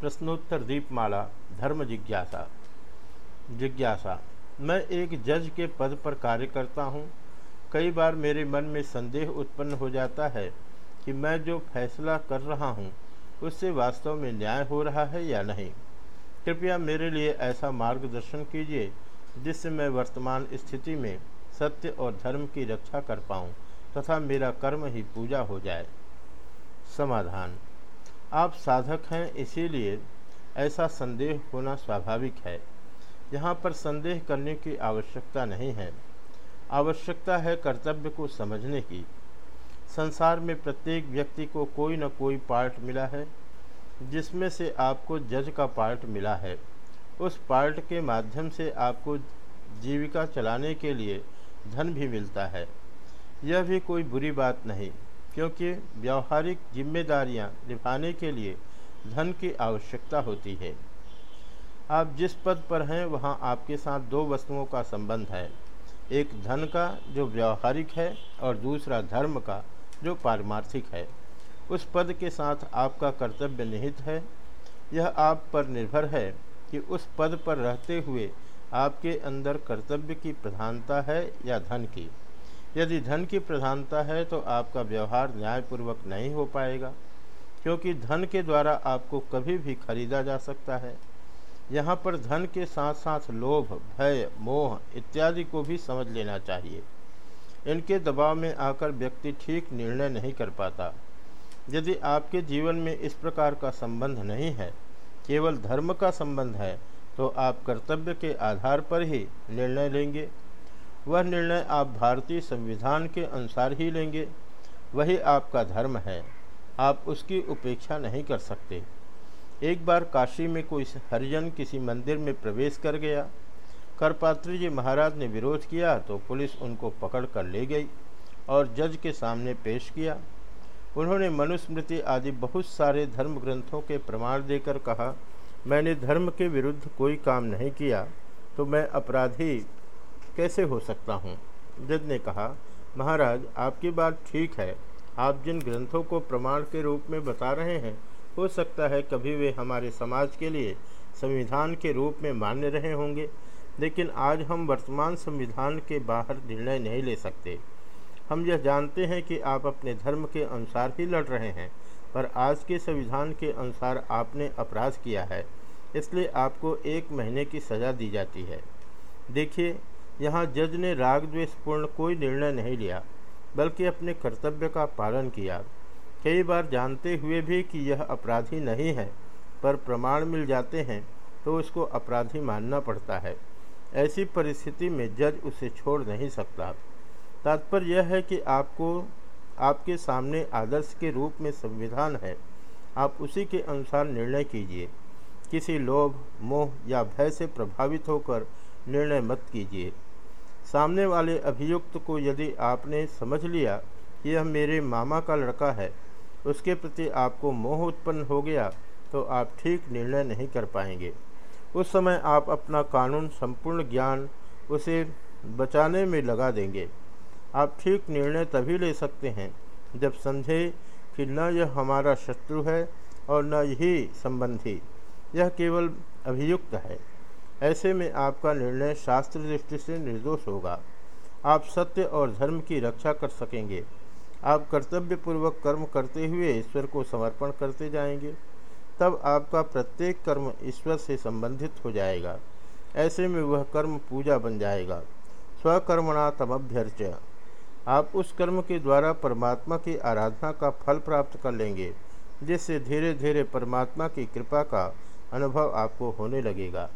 प्रश्नोत्तर दीपमाला, धर्म जिज्ञासा। जिज्ञासा, मैं एक जज के पद पर कार्य करता हूँ। कई बार मेरे मन में संदेह उत्पन्न हो जाता है कि मैं जो फैसला कर रहा हूँ, उससे वास्तव में न्याय हो रहा है या नहीं। कृपया मेरे लिए ऐसा मार्गदर्शन कीजिए, जिससे मैं वर्तमान स्थिति में सत्य और धर्म की रक्षा कर पाऊँ, तथा मेरा कर्म ही पूजा हो जाए। समाधान। आप साधक हैं, इसीलिए ऐसा संदेह होना स्वाभाविक है। यहाँ पर संदेह करने की आवश्यकता नहीं है। आवश्यकता है कर्तव्य को समझने की। संसार में प्रत्येक व्यक्ति को कोई न कोई पार्ट मिला है, जिसमें से आपको जज का पार्ट मिला है। उस पार्ट के माध्यम से आपको जीविका चलाने के लिए धन भी मिलता है। यह भी कोई बुरी बात नहीं। क्योंकि व्यावहारिक जिम्मेदारियाँ निभाने के लिए धन की आवश्यकता होती है। आप जिस पद पर हैं, वहाँ आपके साथ दो वस्तुओं का संबंध है। एक धन का, जो व्यावहारिक है, और दूसरा धर्म का, जो पारमार्थिक है। उस पद के साथ आपका कर्तव्य निहित है। यह आप पर निर्भर है कि उस पद पर रहते हुए आपके अंदर कर्तव्य की प्रधानता है या धन की। यदि धन की प्रधानता है तो आपका व्यवहार न्यायपूर्वक नहीं हो पाएगा, क्योंकि धन के द्वारा आपको कभी भी खरीदा जा सकता है। यहाँ पर धन के साथ साथ लोभ, भय, मोह इत्यादि को भी समझ लेना चाहिए। इनके दबाव में आकर व्यक्ति ठीक निर्णय नहीं कर पाता। यदि आपके जीवन में इस प्रकार का संबंध नहीं है, केवल धर्म का संबंध है तो आप कर्तव्य के आधार पर ही निर्णय लेंगे। वह निर्णय आप भारतीय संविधान के अनुसार ही लेंगे। वही आपका धर्म है। आप उसकी उपेक्षा नहीं कर सकते। एक बार काशी में कोई हरिजन किसी मंदिर में प्रवेश कर गया। करपात्री जी महाराज ने विरोध किया तो पुलिस उनको पकड़ कर ले गई और जज के सामने पेश किया। उन्होंने मनुस्मृति आदि बहुत सारे धर्म ग्रंथों के प्रमाण देकर कहा, मैंने धर्म के विरुद्ध कोई काम नहीं किया तो मैं अपराधी कैसे हो सकता हूँ? जज ने कहा, महाराज, आपकी बात ठीक है। आप जिन ग्रंथों को प्रमाण के रूप में बता रहे हैं, हो सकता है कभी वे हमारे समाज के लिए संविधान के रूप में मान्य रहे होंगे, लेकिन आज हम वर्तमान संविधान के बाहर निर्णय नहीं ले सकते। हम यह जानते हैं कि आप अपने धर्म के अनुसार ही लड़ रहे हैं, पर आज के संविधान के अनुसार आपने अपराध किया है, इसलिए आपको एक महीने की सज़ा दी जाती है। देखिए यहाँ जज ने राग द्वेषपूर्ण कोई निर्णय नहीं लिया, बल्कि अपने कर्तव्य का पालन किया। कई बार जानते हुए भी कि यह अपराधी नहीं है, पर प्रमाण मिल जाते हैं तो उसको अपराधी मानना पड़ता है। ऐसी परिस्थिति में जज उसे छोड़ नहीं सकता। तात्पर्य यह है कि आपको, आपके सामने आदर्श के रूप में संविधान है। आप उसी के अनुसार निर्णय कीजिए। किसी लोभ, मोह या भय से प्रभावित होकर निर्णय मत कीजिए। सामने वाले अभियुक्त को यदि आपने समझ लिया कि यह मेरे मामा का लड़का है, उसके प्रति आपको मोह उत्पन्न हो गया तो आप ठीक निर्णय नहीं कर पाएँगे। उस समय आप अपना कानून संपूर्ण ज्ञान उसे बचाने में लगा देंगे। आप ठीक निर्णय तभी ले सकते हैं जब समझे कि न यह हमारा शत्रु है और न यही संबंधी। यह केवल अभियुक्त है। ऐसे में आपका निर्णय शास्त्र दृष्टि से निर्दोष होगा। आप सत्य और धर्म की रक्षा कर सकेंगे। आप कर्तव्यपूर्वक कर्म करते हुए ईश्वर को समर्पण करते जाएँगे। तब आपका प्रत्येक कर्म ईश्वर से संबंधित हो जाएगा। ऐसे में वह कर्म पूजा बन जाएगा। स्वकर्मणा तमभ्यर्च। आप उस कर्म के द्वारा परमात्मा की आराधना का फल प्राप्त कर लेंगे, जिससे धीरे धीरे परमात्मा की कृपा का अनुभव आपको होने लगेगा।